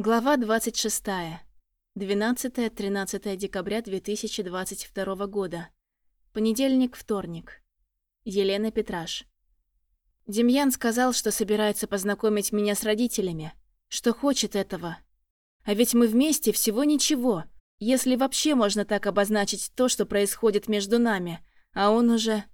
Глава 26. 12-13 декабря 2022 года. Понедельник, вторник. Елена Петраш. Демьян сказал, что собирается познакомить меня с родителями, что хочет этого. А ведь мы вместе всего ничего, если вообще можно так обозначить то, что происходит между нами, а он уже...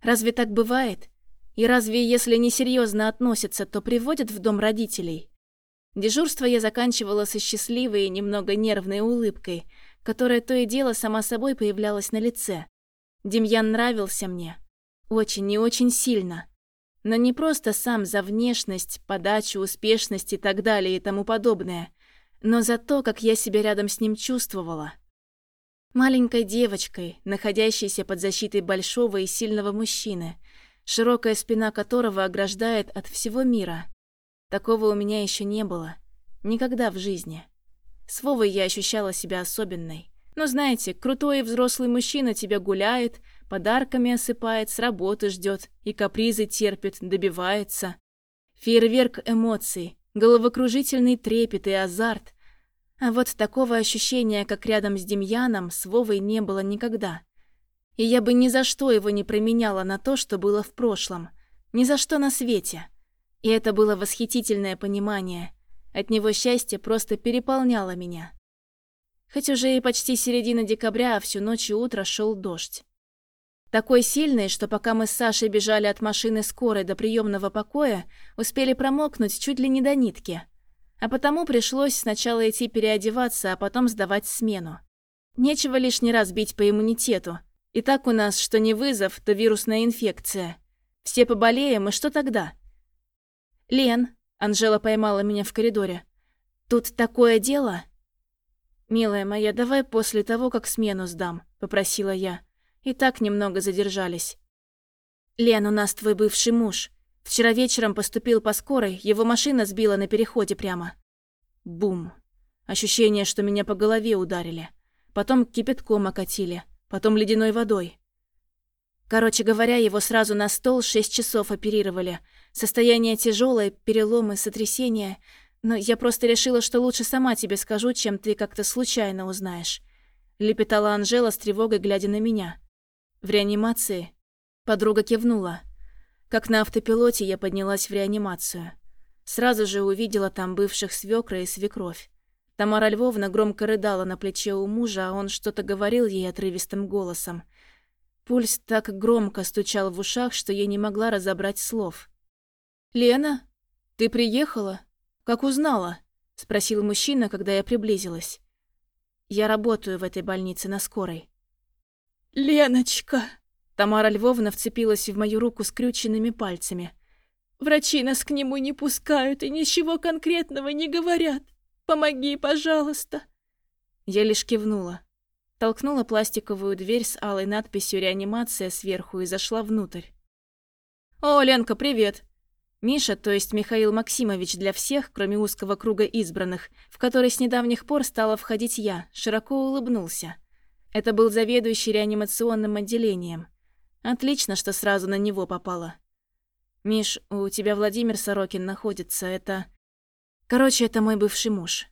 Разве так бывает? И разве, если несерьезно относятся, то приводят в дом родителей? Дежурство я заканчивала со счастливой и немного нервной улыбкой, которая то и дело сама собой появлялась на лице. Демьян нравился мне. Очень и очень сильно. Но не просто сам за внешность, подачу, успешность и так далее и тому подобное, но за то, как я себя рядом с ним чувствовала. Маленькой девочкой, находящейся под защитой большого и сильного мужчины, широкая спина которого ограждает от всего мира. Такого у меня еще не было. Никогда в жизни. С Вовой я ощущала себя особенной. Но знаете, крутой и взрослый мужчина тебя гуляет, подарками осыпает, с работы ждет и капризы терпит, добивается. Фейерверк эмоций, головокружительный трепет и азарт. А вот такого ощущения, как рядом с Демьяном, с Вовой не было никогда. И я бы ни за что его не променяла на то, что было в прошлом. Ни за что на свете. И это было восхитительное понимание. От него счастье просто переполняло меня. Хоть уже и почти середина декабря, а всю ночь и утро шел дождь. Такой сильный, что пока мы с Сашей бежали от машины скорой до приемного покоя, успели промокнуть чуть ли не до нитки. А потому пришлось сначала идти переодеваться, а потом сдавать смену. Нечего лишний раз бить по иммунитету. И так у нас, что не вызов, то вирусная инфекция. Все поболеем, и что тогда? «Лен», — Анжела поймала меня в коридоре, — «тут такое дело?» «Милая моя, давай после того, как смену сдам», — попросила я. И так немного задержались. «Лен, у нас твой бывший муж. Вчера вечером поступил по скорой, его машина сбила на переходе прямо». Бум. Ощущение, что меня по голове ударили. Потом кипятком окатили, потом ледяной водой. Короче говоря, его сразу на стол шесть часов оперировали. Состояние тяжелое, переломы, сотрясения. Но я просто решила, что лучше сама тебе скажу, чем ты как-то случайно узнаешь. Лепетала Анжела с тревогой, глядя на меня. В реанимации? Подруга кивнула. Как на автопилоте я поднялась в реанимацию. Сразу же увидела там бывших свекра и свекровь. Тамара Львовна громко рыдала на плече у мужа, а он что-то говорил ей отрывистым голосом. Пульс так громко стучал в ушах, что я не могла разобрать слов. «Лена, ты приехала? Как узнала?» – спросил мужчина, когда я приблизилась. «Я работаю в этой больнице на скорой». «Леночка!» Тамара Львовна вцепилась в мою руку скрюченными пальцами. «Врачи нас к нему не пускают и ничего конкретного не говорят. Помоги, пожалуйста!» Я лишь кивнула. Толкнула пластиковую дверь с алой надписью «Реанимация» сверху и зашла внутрь. «О, Ленка, привет!» Миша, то есть Михаил Максимович для всех, кроме узкого круга избранных, в который с недавних пор стала входить я, широко улыбнулся. Это был заведующий реанимационным отделением. Отлично, что сразу на него попало. «Миш, у тебя Владимир Сорокин находится, это...» Короче, это мой бывший муж.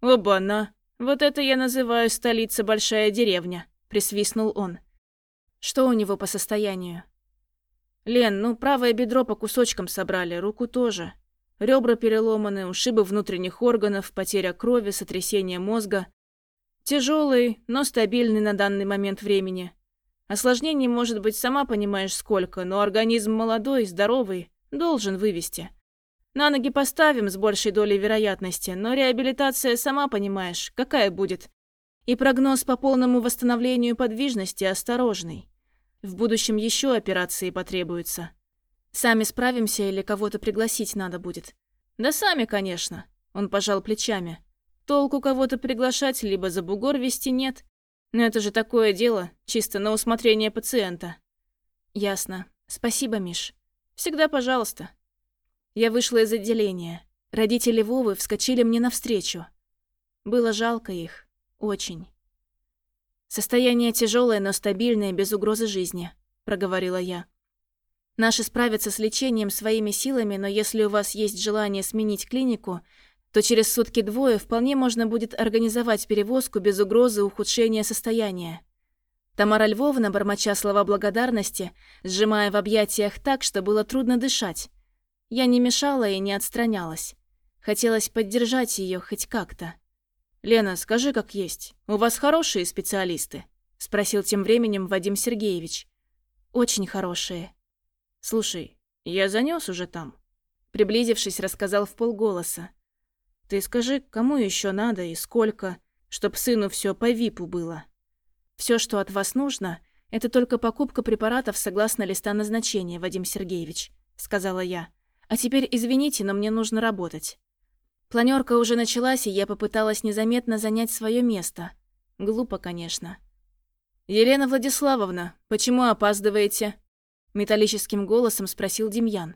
«Оба-на!» «Вот это я называю столица большая деревня», — присвистнул он. «Что у него по состоянию?» «Лен, ну правое бедро по кусочкам собрали, руку тоже. Ребра переломаны, ушибы внутренних органов, потеря крови, сотрясение мозга. Тяжелый, но стабильный на данный момент времени. Осложнений может быть сама понимаешь сколько, но организм молодой, здоровый, должен вывести. На ноги поставим с большей долей вероятности, но реабилитация, сама понимаешь, какая будет. И прогноз по полному восстановлению подвижности осторожный. В будущем еще операции потребуются. Сами справимся или кого-то пригласить надо будет? Да сами, конечно. Он пожал плечами. Толку кого-то приглашать, либо за бугор вести нет. Но это же такое дело, чисто на усмотрение пациента. Ясно. Спасибо, Миш. Всегда пожалуйста. Я вышла из отделения. Родители Вовы вскочили мне навстречу. Было жалко их. Очень. «Состояние тяжелое, но стабильное, без угрозы жизни», — проговорила я. «Наши справятся с лечением своими силами, но если у вас есть желание сменить клинику, то через сутки-двое вполне можно будет организовать перевозку без угрозы ухудшения состояния. Тамара Львовна, бормоча слова благодарности, сжимая в объятиях так, что было трудно дышать. Я не мешала и не отстранялась. Хотелось поддержать ее хоть как-то. «Лена, скажи, как есть. У вас хорошие специалисты?» — спросил тем временем Вадим Сергеевич. «Очень хорошие». «Слушай, я занес уже там». Приблизившись, рассказал в полголоса. «Ты скажи, кому еще надо и сколько, чтоб сыну все по ВИПу было?» Все, что от вас нужно, это только покупка препаратов согласно листа назначения, Вадим Сергеевич», — сказала я. «А теперь извините, но мне нужно работать». Планерка уже началась, и я попыталась незаметно занять свое место. Глупо, конечно. «Елена Владиславовна, почему опаздываете?» Металлическим голосом спросил Демьян.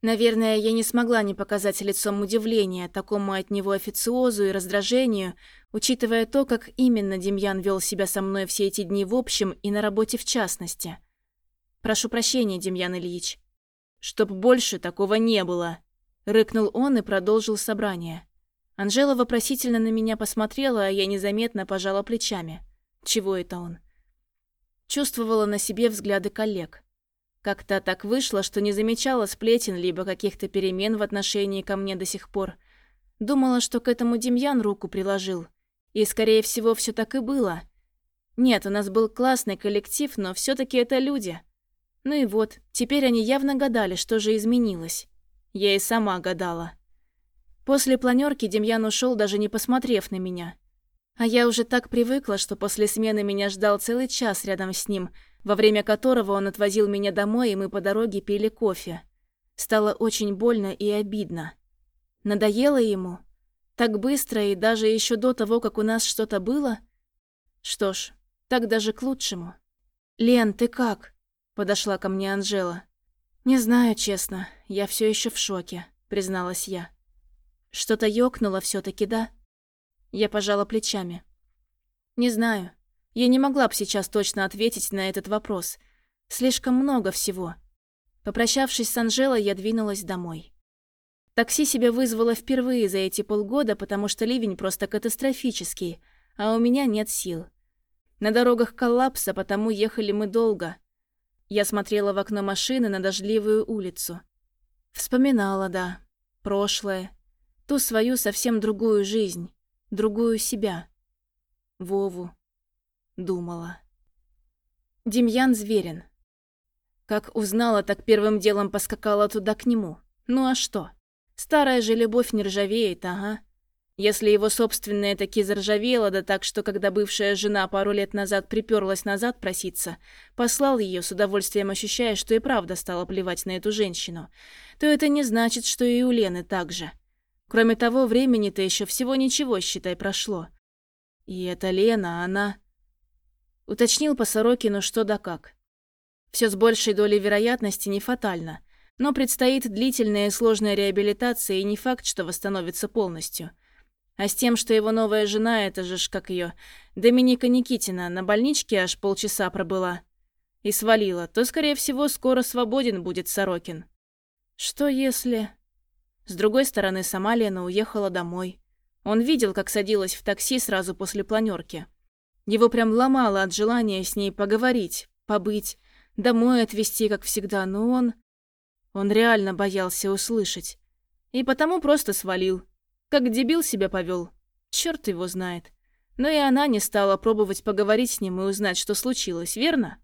Наверное, я не смогла не показать лицом удивления такому от него официозу и раздражению, учитывая то, как именно Демьян вел себя со мной все эти дни в общем и на работе в частности. «Прошу прощения, Демьян Ильич». «Чтоб больше такого не было», — рыкнул он и продолжил собрание. Анжела вопросительно на меня посмотрела, а я незаметно пожала плечами. Чего это он? Чувствовала на себе взгляды коллег. Как-то так вышло, что не замечала сплетен либо каких-то перемен в отношении ко мне до сих пор. Думала, что к этому Демьян руку приложил. И, скорее всего, все так и было. Нет, у нас был классный коллектив, но все таки это люди. Ну и вот, теперь они явно гадали, что же изменилось. Я и сама гадала. После планерки Демьян ушел, даже не посмотрев на меня. А я уже так привыкла, что после смены меня ждал целый час рядом с ним – во время которого он отвозил меня домой, и мы по дороге пили кофе. Стало очень больно и обидно. Надоело ему? Так быстро и даже еще до того, как у нас что-то было? Что ж, так даже к лучшему. «Лен, ты как?» – подошла ко мне Анжела. «Не знаю, честно. Я все еще в шоке», – призналась я. «Что-то ёкнуло все таки да?» Я пожала плечами. «Не знаю. Я не могла бы сейчас точно ответить на этот вопрос. Слишком много всего. Попрощавшись с Анжелой, я двинулась домой. Такси себе вызвала впервые за эти полгода, потому что ливень просто катастрофический, а у меня нет сил. На дорогах коллапса, потому ехали мы долго. Я смотрела в окно машины на дождливую улицу. Вспоминала, да, прошлое, ту свою совсем другую жизнь, другую себя. Вову, думала. Демьян Зверин. Как узнала, так первым делом поскакала туда к нему. Ну а что? Старая же любовь не ржавеет, ага. Если его собственная таки заржавела, да так, что когда бывшая жена пару лет назад приперлась назад проситься, послал ее с удовольствием ощущая, что и правда стала плевать на эту женщину, то это не значит, что и у Лены так же. Кроме того, времени-то еще всего ничего, считай, прошло. И эта Лена, она... Уточнил по Сорокину что да как. Все с большей долей вероятности не фатально, но предстоит длительная и сложная реабилитация, и не факт, что восстановится полностью. А с тем, что его новая жена, это же ж как ее, Доминика Никитина, на больничке аж полчаса пробыла и свалила, то, скорее всего, скоро свободен будет Сорокин. Что если... С другой стороны, сама Лена уехала домой. Он видел, как садилась в такси сразу после планерки. Его прям ломало от желания с ней поговорить, побыть, домой отвезти, как всегда, но он... Он реально боялся услышать. И потому просто свалил. Как дебил себя повел. Черт его знает. Но и она не стала пробовать поговорить с ним и узнать, что случилось, верно?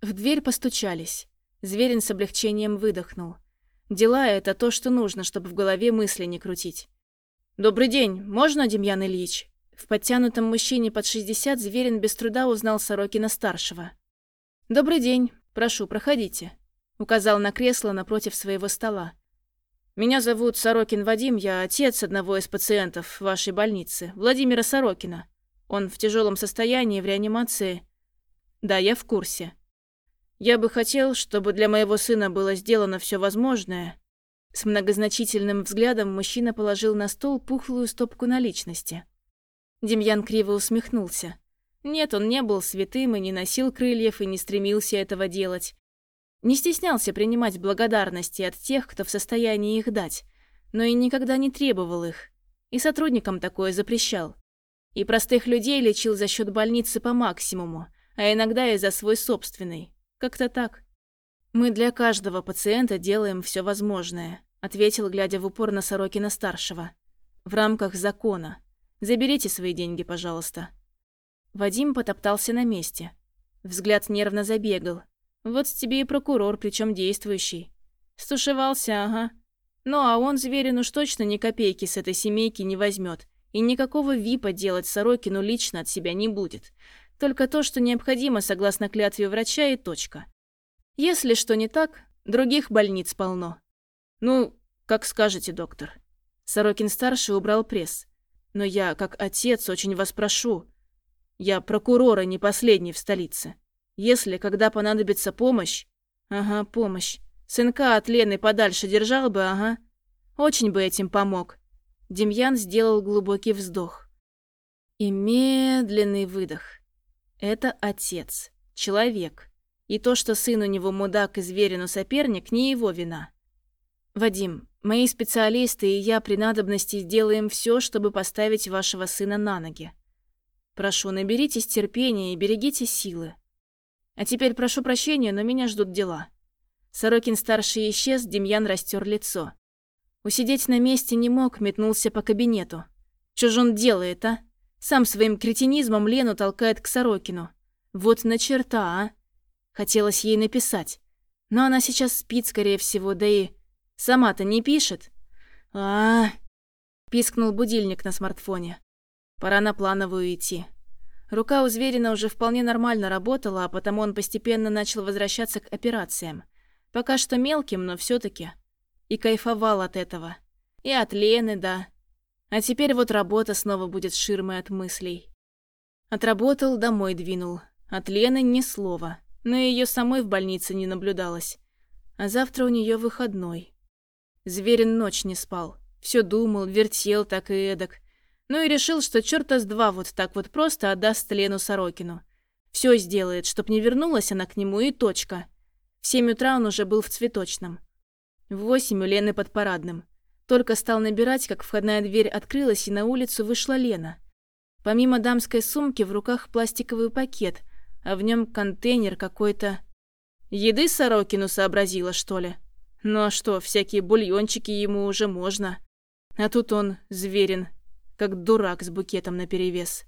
В дверь постучались. Зверин с облегчением выдохнул. Дела — это то, что нужно, чтобы в голове мысли не крутить. «Добрый день. Можно, Демьян Ильич?» В подтянутом мужчине под 60 Зверин без труда узнал Сорокина-старшего. «Добрый день. Прошу, проходите», — указал на кресло напротив своего стола. «Меня зовут Сорокин Вадим, я отец одного из пациентов вашей больницы, Владимира Сорокина. Он в тяжелом состоянии, в реанимации. Да, я в курсе. Я бы хотел, чтобы для моего сына было сделано все возможное». С многозначительным взглядом мужчина положил на стол пухлую стопку наличности. Демьян криво усмехнулся. Нет, он не был святым и не носил крыльев и не стремился этого делать. Не стеснялся принимать благодарности от тех, кто в состоянии их дать, но и никогда не требовал их. И сотрудникам такое запрещал. И простых людей лечил за счет больницы по максимуму, а иногда и за свой собственный. Как-то так. Мы для каждого пациента делаем все возможное, ответил, глядя в упор на Сорокина-старшего. В рамках закона. Заберите свои деньги, пожалуйста. Вадим потоптался на месте. Взгляд нервно забегал. Вот тебе и прокурор, причем действующий. Стушевался, ага. Ну а он, Зверин, уж точно ни копейки с этой семейки не возьмет. И никакого ВИПа делать Сорокину лично от себя не будет. Только то, что необходимо согласно клятве врача и точка. Если что не так, других больниц полно. Ну, как скажете, доктор. Сорокин-старший убрал пресс. Но я, как отец, очень вас прошу. Я прокурора не последний в столице. Если, когда понадобится помощь... Ага, помощь. Сынка от Лены подальше держал бы, ага. Очень бы этим помог. Демьян сделал глубокий вздох. И медленный выдох. Это отец. Человек. И то, что сын у него мудак и зверину соперник, не его вина. Вадим, мои специалисты и я при надобности сделаем все, чтобы поставить вашего сына на ноги. Прошу, наберитесь терпения и берегите силы. А теперь прошу прощения, но меня ждут дела. Сорокин-старший исчез, Демьян растер лицо. Усидеть на месте не мог, метнулся по кабинету. Же он делает, а? Сам своим кретинизмом Лену толкает к Сорокину. Вот на черта, а? Хотелось ей написать. Но она сейчас спит, скорее всего, да и... Сама-то не пишет. -а Пискнул будильник на смартфоне. Пора на плановую идти. Рука у Зверина уже вполне нормально работала, а потому он постепенно начал возвращаться к операциям. Пока что мелким, но все таки И кайфовал от этого. И от Лены, да. А теперь вот работа снова будет ширмой от мыслей. Отработал, домой двинул. От Лены ни слова. Но ее самой в больнице не наблюдалось. А завтра у нее выходной. Зверин ночь не спал. Все думал, вертел так и эдак. Ну и решил, что черта с два вот так вот просто отдаст Лену Сорокину. Все сделает, чтоб не вернулась она к нему, и точка. В семь утра он уже был в цветочном. В восемь у Лены под парадным. Только стал набирать, как входная дверь открылась, и на улицу вышла Лена. Помимо дамской сумки в руках пластиковый пакет, а в нем контейнер какой-то... Еды Сорокину сообразила, что ли? Ну а что, всякие бульончики ему уже можно. А тут он, зверин, как дурак с букетом наперевес.